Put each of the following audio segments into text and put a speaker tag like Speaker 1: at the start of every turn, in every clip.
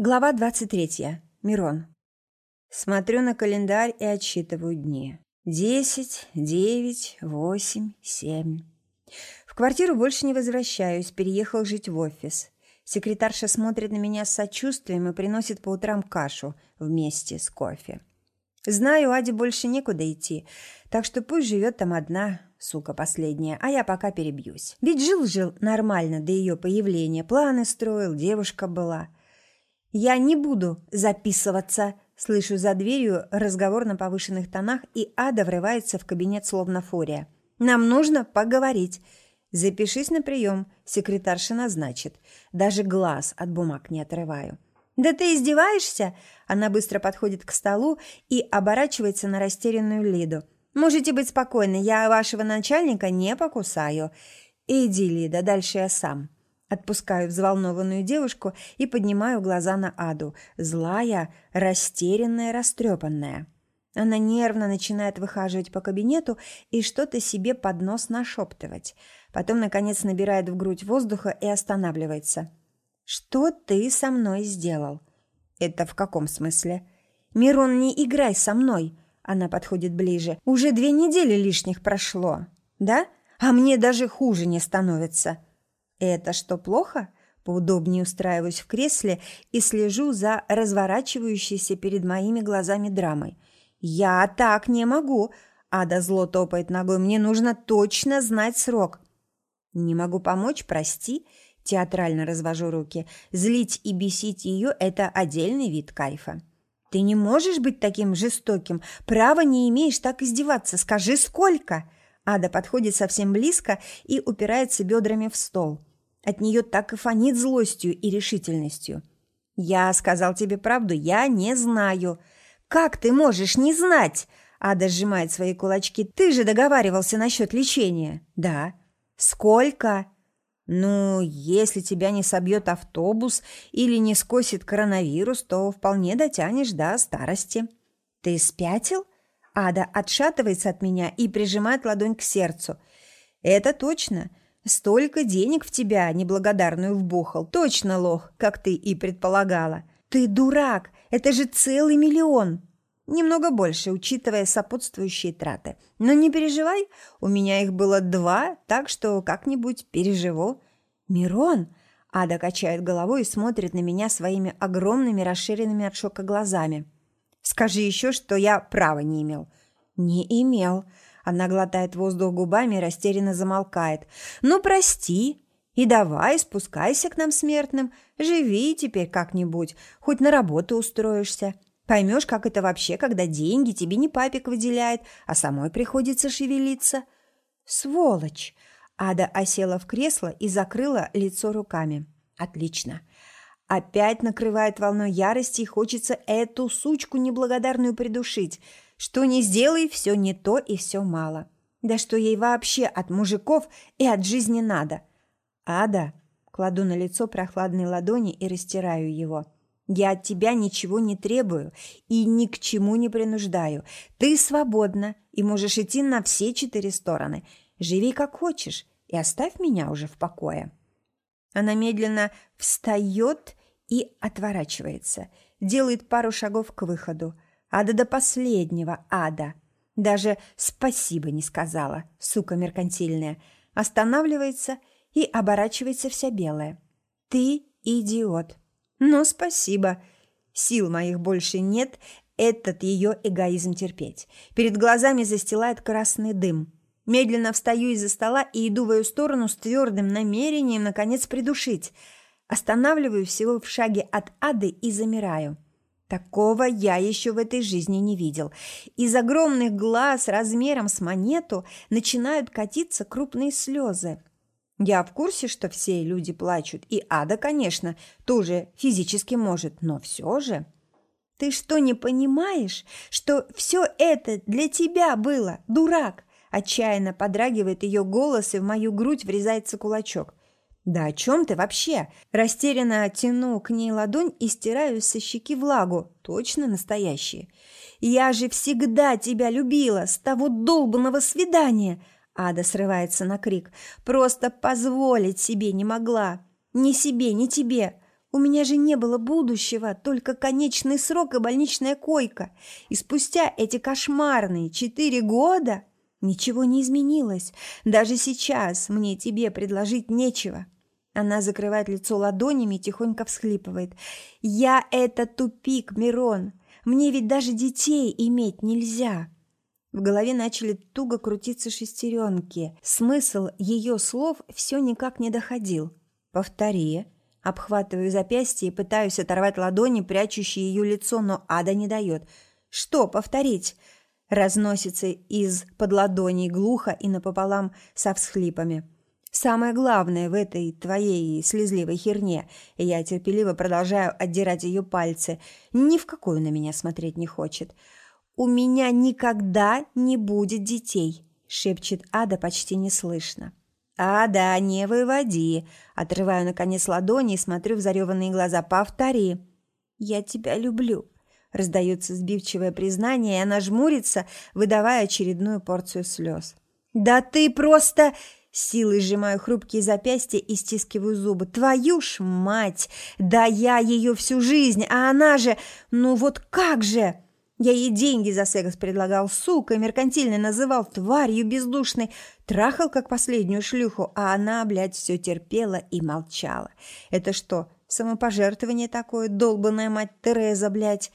Speaker 1: Глава 23. Мирон. Смотрю на календарь и отсчитываю дни. Десять, девять, восемь, семь. В квартиру больше не возвращаюсь, переехал жить в офис. Секретарша смотрит на меня с сочувствием и приносит по утрам кашу вместе с кофе. Знаю, Аде больше некуда идти, так что пусть живет там одна, сука последняя, а я пока перебьюсь. Ведь жил-жил нормально до ее появления, планы строил, девушка была – «Я не буду записываться», – слышу за дверью разговор на повышенных тонах, и Ада врывается в кабинет словно фурия. «Нам нужно поговорить». «Запишись на прием», – секретарша назначит. Даже глаз от бумаг не отрываю. «Да ты издеваешься?» Она быстро подходит к столу и оборачивается на растерянную Лиду. «Можете быть спокойны, я вашего начальника не покусаю». «Иди, Лида, дальше я сам». Отпускаю взволнованную девушку и поднимаю глаза на Аду. Злая, растерянная, растрепанная. Она нервно начинает выхаживать по кабинету и что-то себе под нос нашептывать. Потом, наконец, набирает в грудь воздуха и останавливается. «Что ты со мной сделал?» «Это в каком смысле?» «Мирон, не играй со мной!» Она подходит ближе. «Уже две недели лишних прошло. Да? А мне даже хуже не становится». «Это что, плохо?» Поудобнее устраиваюсь в кресле и слежу за разворачивающейся перед моими глазами драмой. «Я так не могу!» Ада зло топает ногой. «Мне нужно точно знать срок!» «Не могу помочь, прости!» Театрально развожу руки. Злить и бесить ее – это отдельный вид кайфа. «Ты не можешь быть таким жестоким. Права не имеешь так издеваться. Скажи, сколько?» Ада подходит совсем близко и упирается бедрами в стол. От нее так и фонит злостью и решительностью. «Я сказал тебе правду, я не знаю». «Как ты можешь не знать?» Ада сжимает свои кулачки. «Ты же договаривался насчет лечения». «Да». «Сколько?» «Ну, если тебя не собьет автобус или не скосит коронавирус, то вполне дотянешь до старости». «Ты спятил?» Ада отшатывается от меня и прижимает ладонь к сердцу. «Это точно. Столько денег в тебя, неблагодарную, вбухал. Точно лох, как ты и предполагала. Ты дурак, это же целый миллион. Немного больше, учитывая сопутствующие траты. Но не переживай, у меня их было два, так что как-нибудь переживу. Мирон, Ада качает головой и смотрит на меня своими огромными расширенными от шока глазами. Скажи еще, что я права не имел. Не имел. Она глотает воздух губами и растерянно замолкает. «Ну, прости. И давай, спускайся к нам смертным. Живи теперь как-нибудь. Хоть на работу устроишься. Поймешь, как это вообще, когда деньги тебе не папик выделяет, а самой приходится шевелиться». «Сволочь!» Ада осела в кресло и закрыла лицо руками. «Отлично. Опять накрывает волной ярости и хочется эту сучку неблагодарную придушить». Что не сделай, все не то и все мало. Да что ей вообще от мужиков и от жизни надо? Ада, кладу на лицо прохладные ладони и растираю его. Я от тебя ничего не требую и ни к чему не принуждаю. Ты свободна и можешь идти на все четыре стороны. Живи как хочешь и оставь меня уже в покое. Она медленно встает и отворачивается, делает пару шагов к выходу. Ада до последнего ада. Даже спасибо не сказала, сука меркантильная. Останавливается и оборачивается вся белая. Ты идиот. Ну, спасибо. Сил моих больше нет этот ее эгоизм терпеть. Перед глазами застилает красный дым. Медленно встаю из-за стола и иду в ее сторону с твердым намерением, наконец, придушить. Останавливаю всего в шаге от ады и замираю. Такого я еще в этой жизни не видел. Из огромных глаз размером с монету начинают катиться крупные слезы. Я в курсе, что все люди плачут, и Ада, конечно, тоже физически может, но все же... Ты что, не понимаешь, что все это для тебя было, дурак? Отчаянно подрагивает ее голос, и в мою грудь врезается кулачок. «Да о чем ты вообще?» Растерянно тяну к ней ладонь и стираю со щеки влагу. Точно настоящие. «Я же всегда тебя любила, с того долбанного свидания!» Ада срывается на крик. «Просто позволить себе не могла. Ни себе, ни тебе. У меня же не было будущего, только конечный срок и больничная койка. И спустя эти кошмарные четыре года ничего не изменилось. Даже сейчас мне тебе предложить нечего. Она закрывает лицо ладонями и тихонько всхлипывает. «Я – это тупик, Мирон. Мне ведь даже детей иметь нельзя». В голове начали туго крутиться шестеренки. Смысл ее слов все никак не доходил. «Повтори», Обхватываю запястье и пытаюсь оторвать ладони, прячущие ее лицо, но Ада не дает. «Что повторить?» Разносится из-под ладоней глухо и напополам со всхлипами. «Самое главное в этой твоей слезливой херне...» И я терпеливо продолжаю отдирать ее пальцы. Ни в какую на меня смотреть не хочет. «У меня никогда не будет детей», — шепчет Ада почти неслышно. «А, да, не выводи!» Отрываю, наконец, ладони и смотрю в зареванные глаза. «Повтори!» «Я тебя люблю!» Раздается сбивчивое признание, и она жмурится, выдавая очередную порцию слез. «Да ты просто...» Силой сжимаю хрупкие запястья и стискиваю зубы. «Твою ж мать! Да я ее всю жизнь, а она же... Ну вот как же!» Я ей деньги за секс предлагал, сука, меркантильно называл тварью бездушной, трахал как последнюю шлюху, а она, блядь, все терпела и молчала. Это что, самопожертвование такое, долбаная мать Тереза, блядь?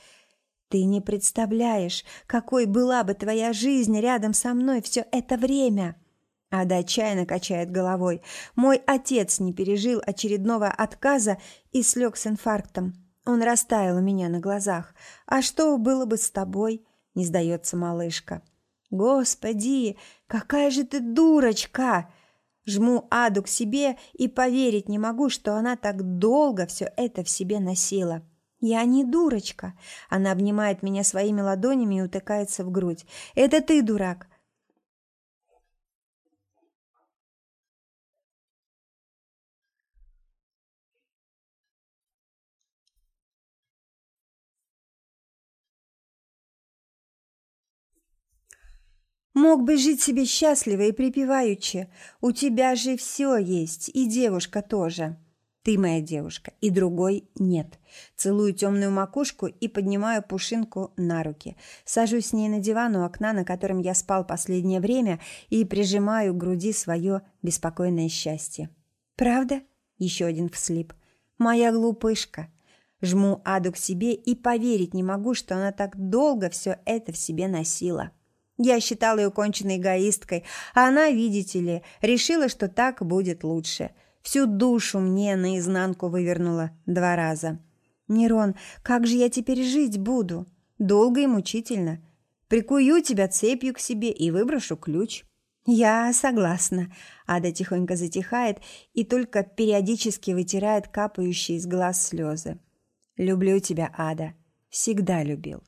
Speaker 1: Ты не представляешь, какой была бы твоя жизнь рядом со мной все это время. Ада отчаянно качает головой. Мой отец не пережил очередного отказа и слег с инфарктом. Он растаял у меня на глазах. «А что было бы с тобой?» – не сдается малышка. «Господи, какая же ты дурочка!» Жму Аду к себе и поверить не могу, что она так долго все это в себе носила. «Я не дурочка!» Она обнимает меня своими ладонями и утыкается в грудь. «Это ты, дурак! Мог бы жить себе счастливо и припеваючи. У тебя же все есть, и девушка тоже. Ты моя девушка, и другой нет. Целую темную макушку и поднимаю пушинку на руки. Сажусь с ней на диван у окна, на котором я спал последнее время, и прижимаю к груди свое беспокойное счастье. «Правда?» – еще один вслип. «Моя глупышка». Жму Аду к себе и поверить не могу, что она так долго все это в себе носила. Я считала ее конченной эгоисткой, а она, видите ли, решила, что так будет лучше. Всю душу мне наизнанку вывернула два раза. «Нерон, как же я теперь жить буду? Долго и мучительно. Прикую тебя цепью к себе и выброшу ключ». «Я согласна». Ада тихонько затихает и только периодически вытирает капающие из глаз слезы. «Люблю тебя, Ада. Всегда любил».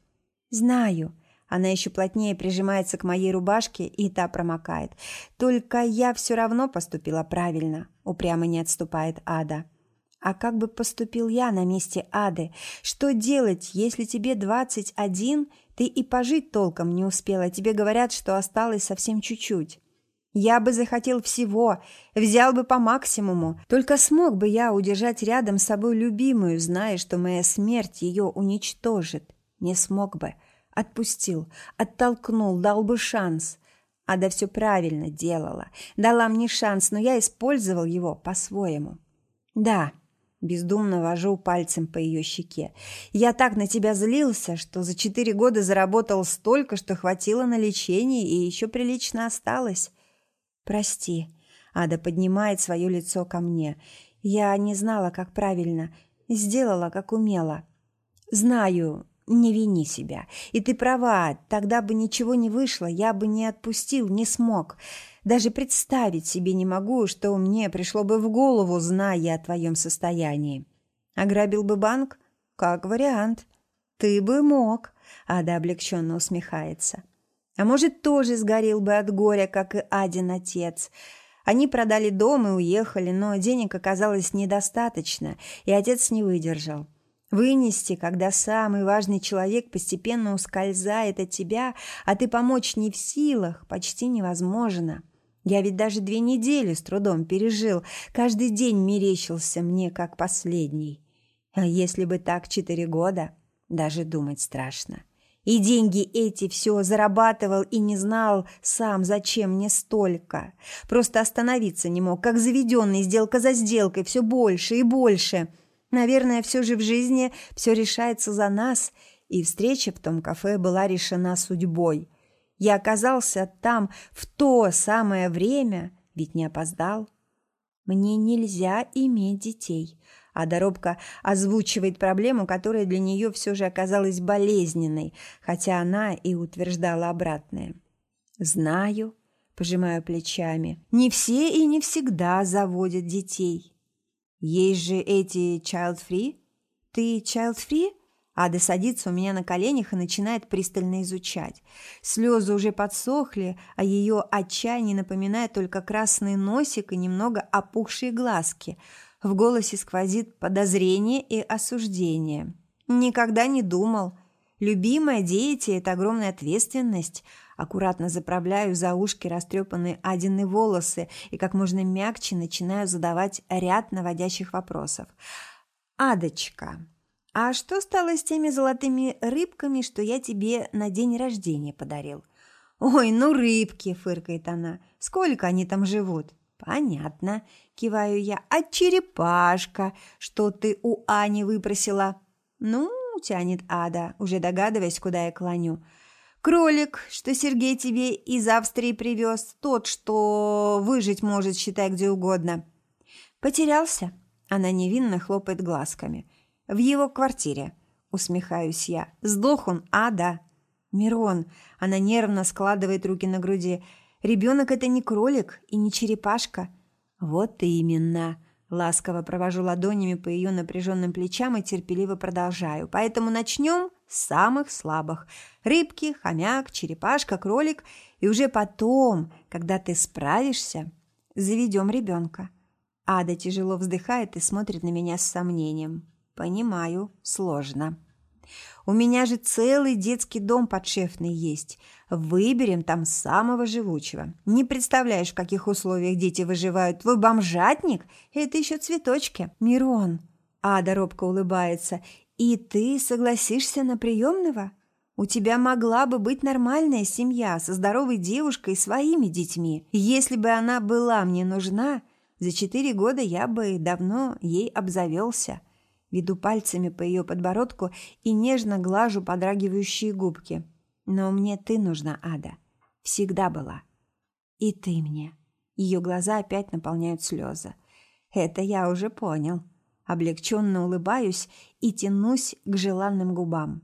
Speaker 1: «Знаю». Она еще плотнее прижимается к моей рубашке, и та промокает. «Только я все равно поступила правильно», — упрямо не отступает Ада. «А как бы поступил я на месте Ады? Что делать, если тебе двадцать один, ты и пожить толком не успела, тебе говорят, что осталось совсем чуть-чуть?» Я бы захотел всего, взял бы по максимуму. Только смог бы я удержать рядом с собой любимую, зная, что моя смерть ее уничтожит. Не смог бы. Отпустил, оттолкнул, дал бы шанс. Ада все правильно делала. Дала мне шанс, но я использовал его по-своему. Да, бездумно вожу пальцем по ее щеке. Я так на тебя злился, что за четыре года заработал столько, что хватило на лечение и еще прилично осталось. Прости. Ада поднимает свое лицо ко мне. Я не знала, как правильно. Сделала, как умела. Знаю, не вини себя. И ты права, тогда бы ничего не вышло, я бы не отпустил, не смог. Даже представить себе не могу, что мне пришло бы в голову, зная о твоем состоянии. Ограбил бы банк? Как вариант. Ты бы мог. Ада облегченно усмехается. А может, тоже сгорел бы от горя, как и Адин отец. Они продали дом и уехали, но денег оказалось недостаточно, и отец не выдержал. Вынести, когда самый важный человек постепенно ускользает от тебя, а ты помочь не в силах, почти невозможно. Я ведь даже две недели с трудом пережил, каждый день мерещился мне как последний. А если бы так четыре года, даже думать страшно. И деньги эти все зарабатывал и не знал сам, зачем мне столько. Просто остановиться не мог, как заведенный, сделка за сделкой, все больше и больше. Наверное, все же в жизни все решается за нас, и встреча в том кафе была решена судьбой. Я оказался там в то самое время, ведь не опоздал. Мне нельзя иметь детей – а Доробка озвучивает проблему, которая для нее все же оказалась болезненной, хотя она и утверждала обратное. «Знаю», – пожимаю плечами, – «не все и не всегда заводят детей». «Есть же эти child-free?» «Ты child-free?» Ада садится у меня на коленях и начинает пристально изучать. Слезы уже подсохли, а ее отчаяние напоминает только красный носик и немного опухшие глазки – в голосе сквозит подозрение и осуждение. Никогда не думал. Любимая дети – это огромная ответственность. Аккуратно заправляю за ушки растрепанные Адины волосы и как можно мягче начинаю задавать ряд наводящих вопросов. «Адочка, а что стало с теми золотыми рыбками, что я тебе на день рождения подарил?» «Ой, ну рыбки!» – фыркает она. «Сколько они там живут?» «Понятно», – киваю я. «А черепашка, что ты у Ани выпросила?» «Ну», – тянет Ада, уже догадываясь, куда я клоню. «Кролик, что Сергей тебе из Австрии привез, тот, что выжить может, считай, где угодно». «Потерялся?» – она невинно хлопает глазками. «В его квартире», – усмехаюсь я. «Сдох он, Ада». «Мирон», – она нервно складывает руки на груди – Ребенок – это не кролик и не черепашка. Вот именно. Ласково провожу ладонями по ее напряженным плечам и терпеливо продолжаю. Поэтому начнем с самых слабых. Рыбки, хомяк, черепашка, кролик. И уже потом, когда ты справишься, заведем ребенка. Ада тяжело вздыхает и смотрит на меня с сомнением. Понимаю, сложно. У меня же целый детский дом подшефный есть. Выберем там самого живучего. Не представляешь, в каких условиях дети выживают. Твой бомжатник – это еще цветочки. Мирон. Ада робко улыбается. И ты согласишься на приемного? У тебя могла бы быть нормальная семья со здоровой девушкой и своими детьми. Если бы она была мне нужна, за четыре года я бы давно ей обзавелся. Веду пальцами по ее подбородку и нежно глажу подрагивающие губки. Но мне ты нужна, Ада. Всегда была. И ты мне. Ее глаза опять наполняют слезы. Это я уже понял. Облегченно улыбаюсь и тянусь к желанным губам.